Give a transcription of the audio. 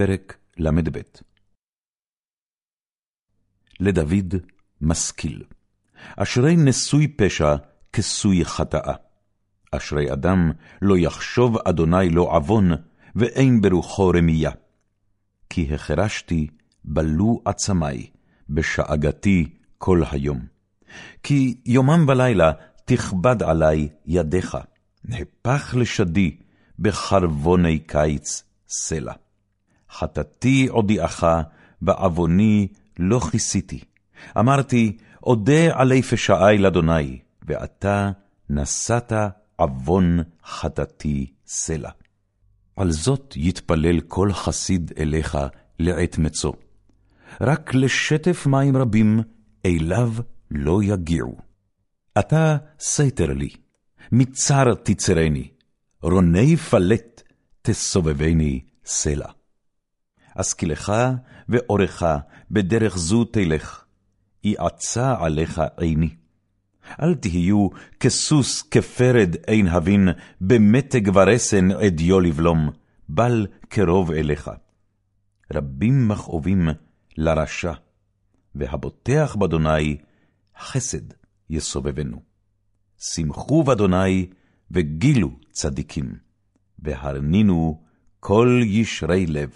פרק ל"ב לדוד משכיל, אשרי נשוי פשע כסוי חטאה. אשרי אדם לא יחשוב אדוני לא עוון, ואין ברוחו רמייה. כי החרשתי, בלו עצמי, בשאגתי כל היום. כי יומם ולילה תכבד עלי ידיך, נהפך לשדי בחרבוני קיץ סלע. חטאתי עודיעך, ועווני לא כיסיתי. אמרתי, אודה עלי פשעי לאדוני, ואתה נשאת עוון חטאתי סלע. על זאת יתפלל כל חסיד אליך לעת מצוא. רק לשטף מים רבים אליו לא יגיעו. אתה סתר לי, מצר תצרני, רוני פלט תסובבני סלע. השכילך ואורך בדרך זו תלך, יעצה עליך עיני. אל תהיו כסוס כפרד אין הבין, במתג ורסן עדיו לבלום, בל קרוב אליך. רבים מכאובים לרשע, והבוטח באדוני חסד יסובבנו. שמחו באדוני וגילו צדיקים, והרנינו כל ישרי לב.